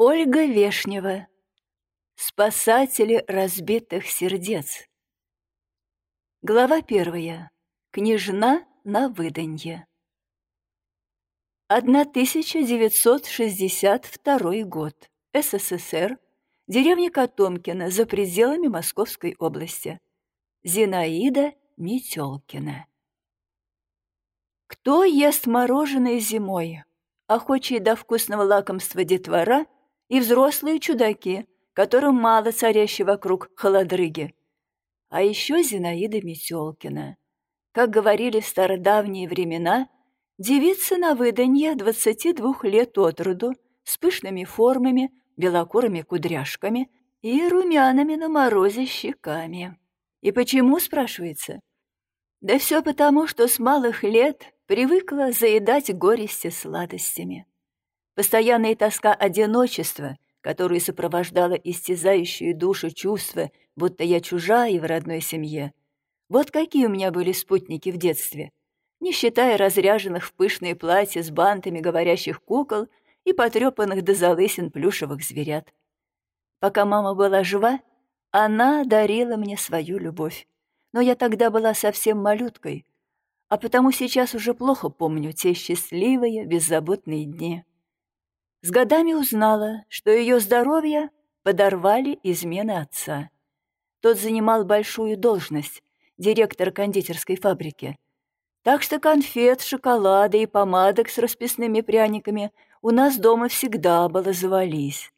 Ольга Вешнева. Спасатели разбитых сердец. Глава первая. Княжна на выданье. 1962 год. СССР. Деревня Котомкина за пределами Московской области. Зинаида Метелкина. Кто ест мороженое зимой? Охочие до вкусного лакомства детвора – и взрослые чудаки, которым мало царящей вокруг холодрыги. А еще Зинаида Метелкина. Как говорили в стародавние времена, девица на выданье 22 лет от роду, с пышными формами, белокурыми кудряшками и румяными на морозе щеками. И почему, спрашивается? Да все потому, что с малых лет привыкла заедать горести сладостями. Постоянная тоска одиночества, которую сопровождала истязающую душу чувство, будто я чужая в родной семье. Вот какие у меня были спутники в детстве, не считая разряженных в пышные платья с бантами говорящих кукол и потрепанных до залысин плюшевых зверят. Пока мама была жива, она дарила мне свою любовь. Но я тогда была совсем малюткой, а потому сейчас уже плохо помню те счастливые, беззаботные дни. С годами узнала, что ее здоровье подорвали измены отца. Тот занимал большую должность, директор кондитерской фабрики. Так что конфет, шоколада и помадок с расписными пряниками у нас дома всегда было завались.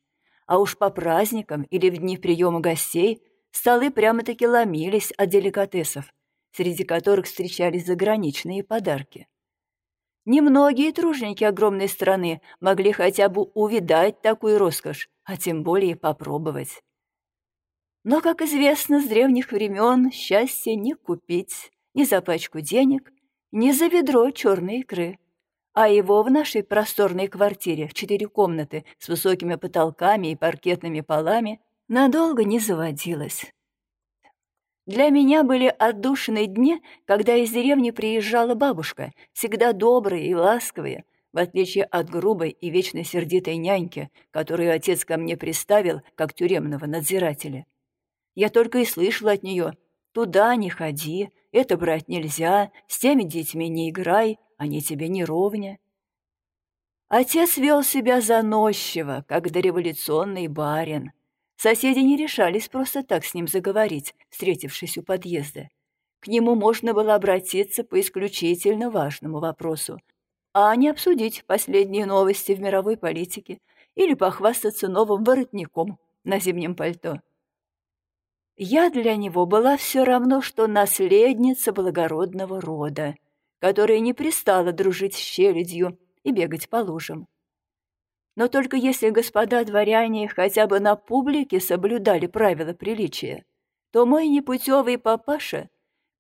А уж по праздникам или в дни приема гостей столы прямо-таки ломились от деликатесов, среди которых встречались заграничные подарки. Немногие труженики огромной страны могли хотя бы увидать такую роскошь, а тем более попробовать. Но, как известно, с древних времен счастье не купить ни за пачку денег, ни за ведро черной икры. А его в нашей просторной квартире в четыре комнаты с высокими потолками и паркетными полами надолго не заводилось. Для меня были отдушенные дни, когда из деревни приезжала бабушка, всегда добрая и ласковая, в отличие от грубой и вечно сердитой няньки, которую отец ко мне приставил, как тюремного надзирателя. Я только и слышала от нее «Туда не ходи, это брать нельзя, с теми детьми не играй, они тебе не ровня». Отец вел себя заносчиво, как дореволюционный барин. Соседи не решались просто так с ним заговорить, встретившись у подъезда. К нему можно было обратиться по исключительно важному вопросу, а не обсудить последние новости в мировой политике или похвастаться новым воротником на зимнем пальто. Я для него была все равно, что наследница благородного рода, которая не пристала дружить с челядью и бегать по лужам. Но только если господа дворяне хотя бы на публике соблюдали правила приличия, то мой непутевый папаша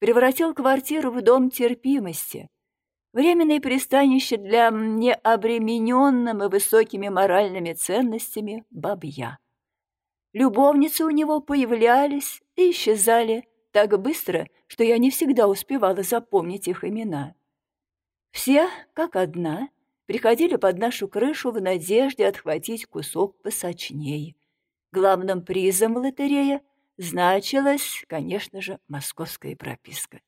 превратил квартиру в дом терпимости, временное пристанище для необремененным и высокими моральными ценностями бабья. Любовницы у него появлялись и исчезали так быстро, что я не всегда успевала запомнить их имена. Все, как одна, приходили под нашу крышу в надежде отхватить кусок посочней. Главным призом лотерея значилась, конечно же, московская прописка.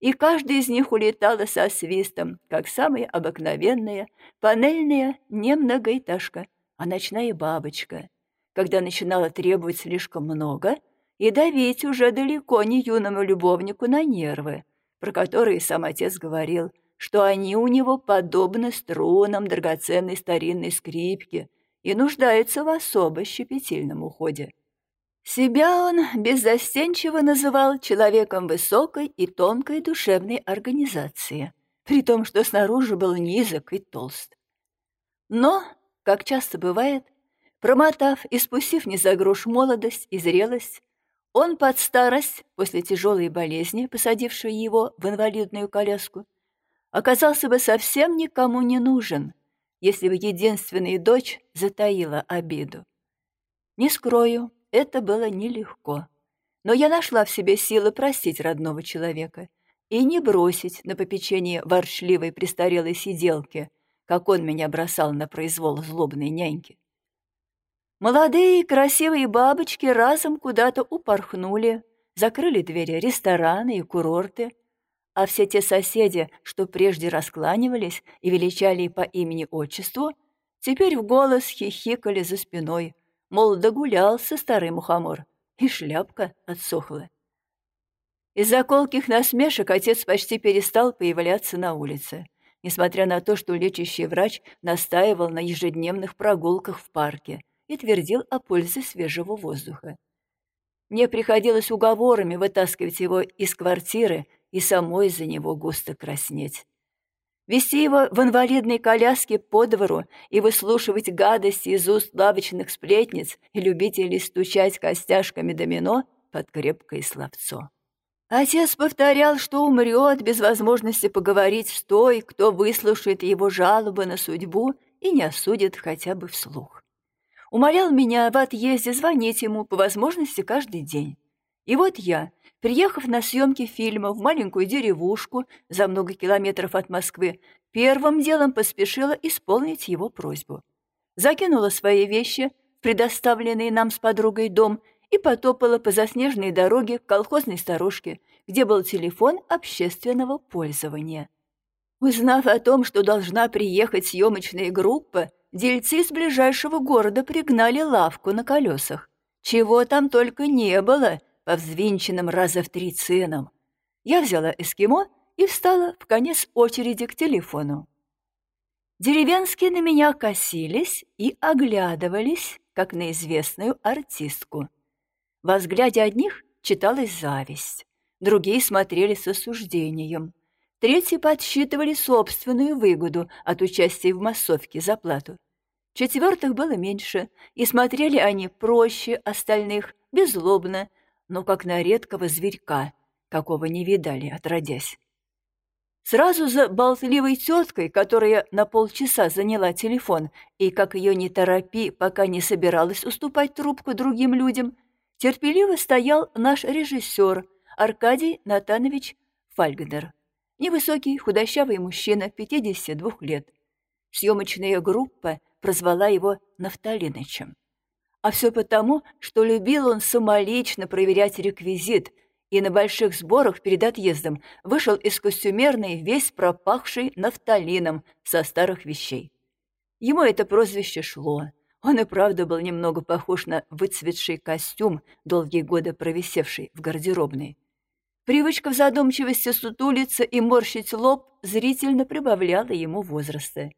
И каждый из них улетала со свистом, как самая обыкновенная панельная не многоэтажка, а ночная бабочка, когда начинала требовать слишком много и давить уже далеко не юному любовнику на нервы, про которые сам отец говорил – что они у него подобны струнам драгоценной старинной скрипки и нуждаются в особо щепетильном уходе. Себя он беззастенчиво называл человеком высокой и тонкой душевной организации, при том, что снаружи был низок и толст. Но, как часто бывает, промотав и спустив не за грош молодость и зрелость, он под старость, после тяжелой болезни, посадившей его в инвалидную коляску, оказался бы совсем никому не нужен, если бы единственная дочь затаила обиду. Не скрою, это было нелегко. Но я нашла в себе силы простить родного человека и не бросить на попечение ворчливой престарелой сиделки, как он меня бросал на произвол злобной няньки. Молодые красивые бабочки разом куда-то упорхнули, закрыли двери рестораны и курорты, а все те соседи, что прежде раскланивались и величали по имени-отчеству, теперь в голос хихикали за спиной, мол, догулялся старый мухомор, и шляпка отсохла. Из-за колких насмешек отец почти перестал появляться на улице, несмотря на то, что лечащий врач настаивал на ежедневных прогулках в парке и твердил о пользе свежего воздуха. Мне приходилось уговорами вытаскивать его из квартиры и самой за него густо краснеть. Вести его в инвалидной коляске по двору и выслушивать гадости из уст лавочных сплетниц и любителей стучать костяшками домино под крепкое словцо. Отец повторял, что умрет без возможности поговорить с той, кто выслушает его жалобы на судьбу и не осудит хотя бы вслух. Умолял меня в отъезде звонить ему по возможности каждый день. И вот я, Приехав на съемки фильма в маленькую деревушку за много километров от Москвы, первым делом поспешила исполнить его просьбу. Закинула свои вещи в предоставленный нам с подругой дом и потопала по заснеженной дороге к колхозной старушке, где был телефон общественного пользования. Узнав о том, что должна приехать съемочная группа, дельцы из ближайшего города пригнали лавку на колесах. Чего там только не было — по взвинченным раза в три ценам. Я взяла эскимо и встала в конец очереди к телефону. Деревенские на меня косились и оглядывались, как на известную артистку. Во взгляде одних читалась зависть, другие смотрели с осуждением, третьи подсчитывали собственную выгоду от участия в массовке за плату. Четвертых было меньше, и смотрели они проще остальных, беззлобно, но как на редкого зверька, какого не видали, отродясь. Сразу за болтливой теткой, которая на полчаса заняла телефон, и, как ее не торопи, пока не собиралась уступать трубку другим людям, терпеливо стоял наш режиссер Аркадий Натанович Фальгнер. Невысокий, худощавый мужчина, 52 лет. Съемочная группа прозвала его Нафталинычем. А все потому, что любил он самолично проверять реквизит, и на больших сборах перед отъездом вышел из костюмерной весь пропахший нафталином со старых вещей. Ему это прозвище шло. Он и правда был немного похож на выцветший костюм, долгие годы провисевший в гардеробной. Привычка в задумчивости сутулиться и морщить лоб зрительно прибавляла ему возраста.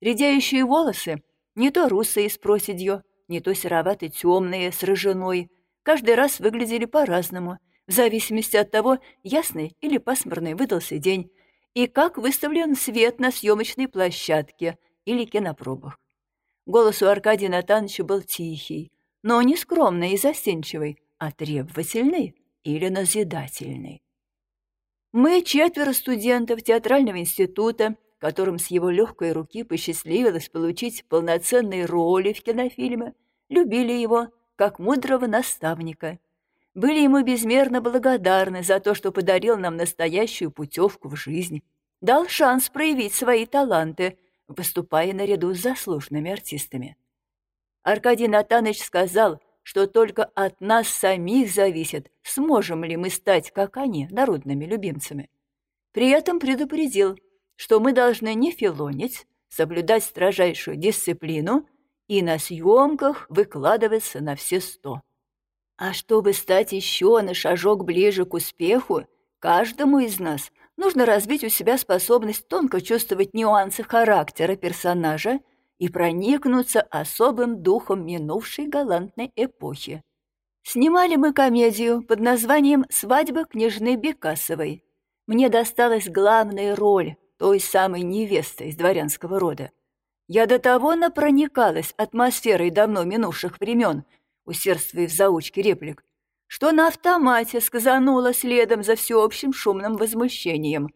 Редеющие волосы, не то русые с проседью, не то серовато-темные, с рыжиной, каждый раз выглядели по-разному, в зависимости от того, ясный или пасмурный выдался день, и как выставлен свет на съемочной площадке или кинопробах. Голос у Аркадия Натановича был тихий, но не скромный и застенчивый, а требовательный или назидательный. Мы, четверо студентов театрального института, которым с его легкой руки посчастливилось получить полноценные роли в кинофильме, любили его как мудрого наставника, были ему безмерно благодарны за то, что подарил нам настоящую путевку в жизнь, дал шанс проявить свои таланты, выступая наряду с заслуженными артистами. Аркадий Натанович сказал, что только от нас самих зависит, сможем ли мы стать, как они, народными любимцами. При этом предупредил – что мы должны не филонить, соблюдать строжайшую дисциплину и на съемках выкладываться на все сто. А чтобы стать еще на шажок ближе к успеху, каждому из нас нужно развить у себя способность тонко чувствовать нюансы характера персонажа и проникнуться особым духом минувшей галантной эпохи. Снимали мы комедию под названием «Свадьба княжны Бекасовой». Мне досталась главная роль, той самой невесты из дворянского рода. Я до того напроникалась атмосферой давно минувших времен, усердствуя в заучке реплик, что на автомате сказанула следом за всеобщим шумным возмущением.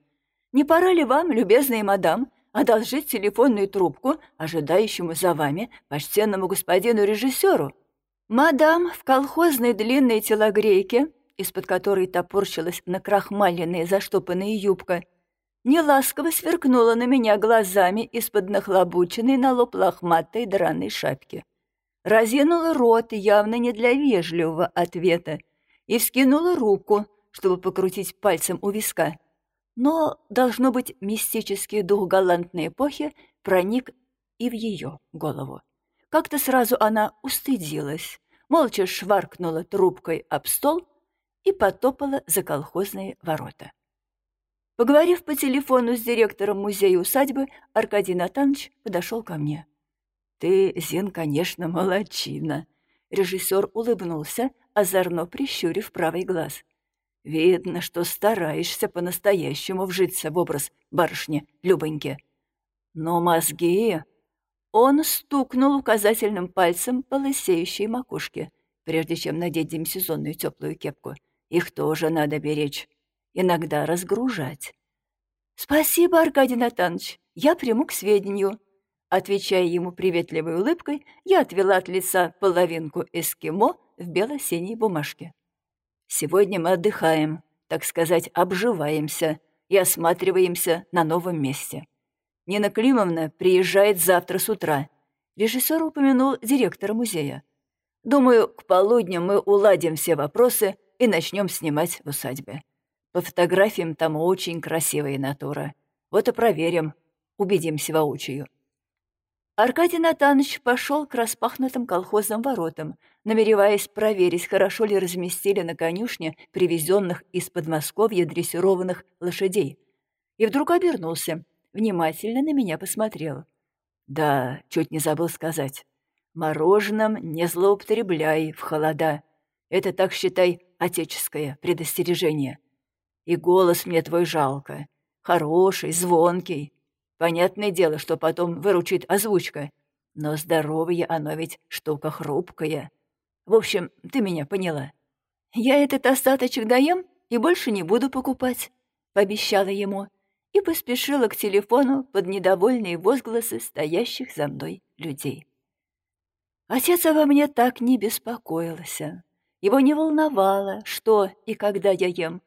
«Не пора ли вам, любезная мадам, одолжить телефонную трубку ожидающему за вами почтенному господину режиссеру?» Мадам в колхозной длинной телогрейке, из-под которой топорщилась накрахмаленная заштопанная юбка, неласково сверкнула на меня глазами из-под нахлобученной на лоб лохматой драной шапки. разинула рот явно не для вежливого ответа и вскинула руку, чтобы покрутить пальцем у виска. Но, должно быть, мистический дух галантной эпохи проник и в ее голову. Как-то сразу она устыдилась, молча шваркнула трубкой об стол и потопала за колхозные ворота. Поговорив по телефону с директором музея-усадьбы, Аркадий Натанович подошел ко мне. «Ты, Зин, конечно, молодчина!» Режиссер улыбнулся, озорно прищурив правый глаз. «Видно, что стараешься по-настоящему вжиться в образ барышни Любоньки. Но мозги...» Он стукнул указательным пальцем по лысеющей макушке, прежде чем надеть демисезонную теплую кепку. «Их тоже надо беречь иногда разгружать. «Спасибо, Аркадий Натанович, я приму к сведению». Отвечая ему приветливой улыбкой, я отвела от лица половинку эскимо в бело-синей бумажке. «Сегодня мы отдыхаем, так сказать, обживаемся и осматриваемся на новом месте. Нина Климовна приезжает завтра с утра». Режиссер упомянул директора музея. «Думаю, к полудню мы уладим все вопросы и начнем снимать в усадьбе. По фотографиям там очень красивая натура. Вот и проверим, убедимся воочию. Аркадий Натанович пошел к распахнутым колхозным воротам, намереваясь проверить, хорошо ли разместили на конюшне привезенных из Подмосковья дрессированных лошадей. И вдруг обернулся, внимательно на меня посмотрел. Да, чуть не забыл сказать. Мороженым не злоупотребляй в холода. Это, так считай, отеческое предостережение. И голос мне твой жалко. Хороший, звонкий. Понятное дело, что потом выручит озвучка. Но здоровье оно ведь штука хрупкая. В общем, ты меня поняла. Я этот остаточек доем и больше не буду покупать, пообещала ему и поспешила к телефону под недовольные возгласы стоящих за мной людей. Отец обо мне так не беспокоился. Его не волновало, что и когда я ем.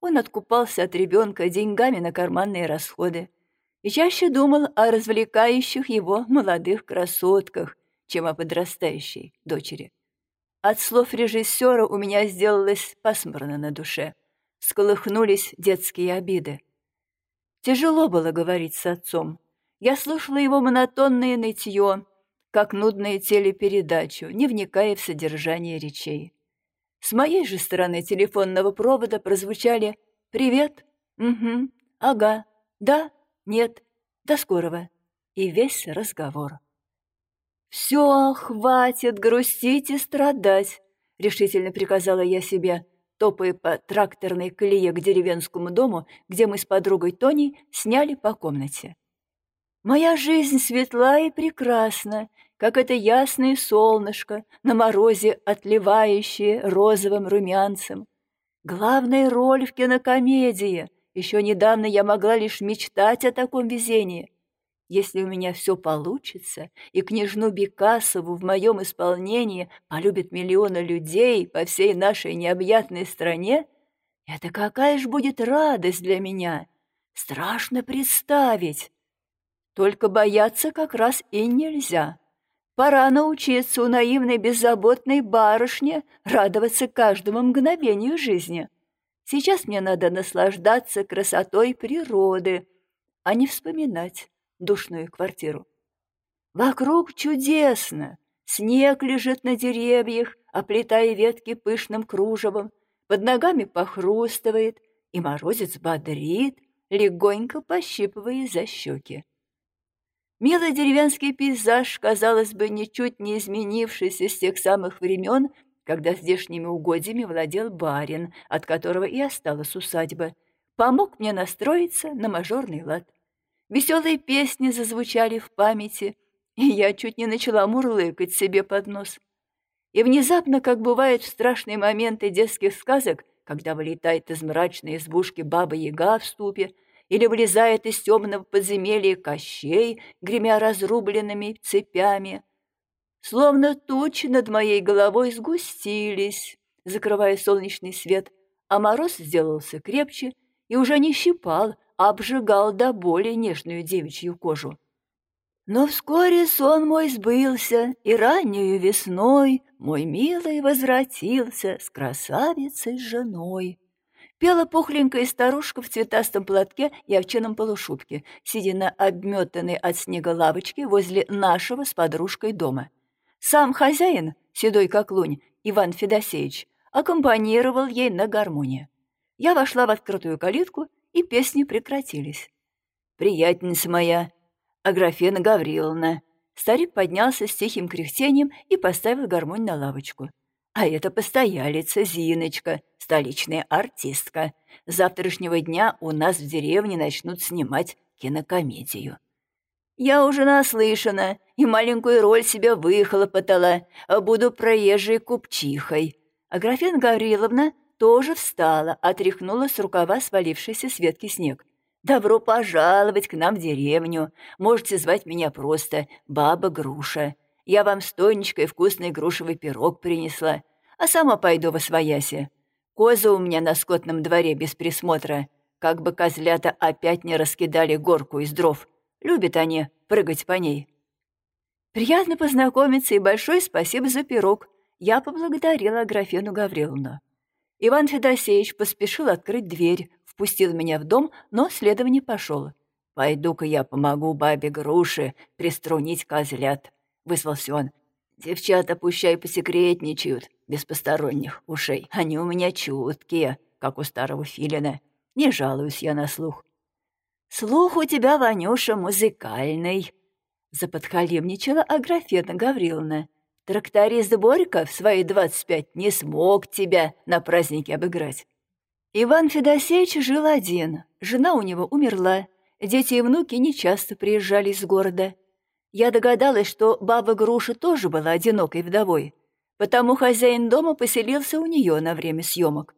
Он откупался от ребенка деньгами на карманные расходы и чаще думал о развлекающих его молодых красотках, чем о подрастающей дочери. От слов режиссера у меня сделалось пасмурно на душе. Сколыхнулись детские обиды. Тяжело было говорить с отцом. Я слушала его монотонное нытье, как нудную телепередачу, не вникая в содержание речей. С моей же стороны телефонного провода прозвучали «Привет», «Угу», «Ага», «Да», «Нет», «До скорого» и весь разговор. «Все, хватит грустить и страдать», — решительно приказала я себе, топая по тракторной колее к деревенскому дому, где мы с подругой Тоней сняли по комнате. «Моя жизнь светла и прекрасна, как это ясное солнышко на морозе, отливающее розовым румянцем. Главная роль в кинокомедии. Еще недавно я могла лишь мечтать о таком везении. Если у меня все получится, и княжну Бекасову в моем исполнении полюбят миллионы людей по всей нашей необъятной стране, это какая ж будет радость для меня! Страшно представить! Только бояться как раз и нельзя. Пора научиться у наивной беззаботной барышни радоваться каждому мгновению жизни. Сейчас мне надо наслаждаться красотой природы, а не вспоминать душную квартиру. Вокруг чудесно. Снег лежит на деревьях, оплетая ветки пышным кружевом, под ногами похрустывает, и морозец бодрит, легонько пощипывая за щеки. Милый деревенский пейзаж, казалось бы, ничуть не изменившийся с тех самых времен, когда здешними угодьями владел барин, от которого и осталась усадьба, помог мне настроиться на мажорный лад. Веселые песни зазвучали в памяти, и я чуть не начала мурлыкать себе под нос. И внезапно, как бывает в страшные моменты детских сказок, когда вылетает из мрачной избушки баба-яга в ступе, или вылезает из темного подземелья Кощей, гремя разрубленными цепями. Словно тучи над моей головой сгустились, закрывая солнечный свет, а мороз сделался крепче и уже не щипал, а обжигал до боли нежную девичью кожу. Но вскоре сон мой сбылся, и раннюю весной мой милый возвратился с красавицей женой. Пела пухленькая старушка в цветастом платке и овчином полушубке, сидя на обметанной от снега лавочке возле нашего с подружкой дома. Сам хозяин, седой как лунь, Иван Федосеевич, аккомпанировал ей на гармонии. Я вошла в открытую калитку, и песни прекратились. «Приятница моя, Аграфена Гавриловна». Старик поднялся с тихим кряхтением и поставил гармонь на лавочку. «А это постоялица Зиночка, столичная артистка. С завтрашнего дня у нас в деревне начнут снимать кинокомедию». «Я уже наслышана и маленькую роль себе выхлопотала, а буду проезжей купчихой». Аграфена Гавриловна тоже встала, отряхнула с рукава свалившийся с ветки снег. «Добро пожаловать к нам в деревню. Можете звать меня просто Баба Груша. Я вам с Тонечкой вкусный грушевый пирог принесла, а сама пойду во свояси. Козы у меня на скотном дворе без присмотра, как бы козлята опять не раскидали горку из дров. Любят они прыгать по ней». «Приятно познакомиться и большое спасибо за пирог», я поблагодарила Аграфену Гавриловну. Иван Федосеевич поспешил открыть дверь, впустил меня в дом, но следом не пошел. «Пойду-ка я помогу бабе Груше приструнить козлят», — вызвался он. «Девчата пущай посекретничают, без посторонних ушей. Они у меня чуткие, как у старого филина. Не жалуюсь я на слух». «Слух у тебя, Ванюша, музыкальный», — заподхалимничала Аграфена Гавриловна. «Тракторист Борька в свои двадцать пять не смог тебя на празднике обыграть. Иван Федосеевич жил один, жена у него умерла, дети и внуки нечасто приезжали из города. Я догадалась, что баба Груша тоже была одинокой вдовой, потому хозяин дома поселился у нее на время съемок.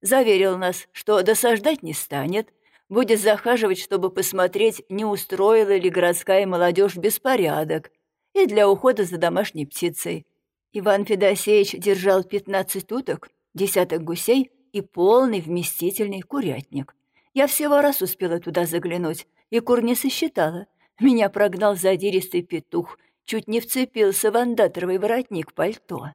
Заверил нас, что досаждать не станет, будет захаживать, чтобы посмотреть, не устроила ли городская молодежь беспорядок, и для ухода за домашней птицей. Иван Федосеевич держал пятнадцать уток, десяток гусей и полный вместительный курятник. Я всего раз успела туда заглянуть, и кур не сосчитала. Меня прогнал задиристый петух, чуть не вцепился в андаторовый воротник пальто.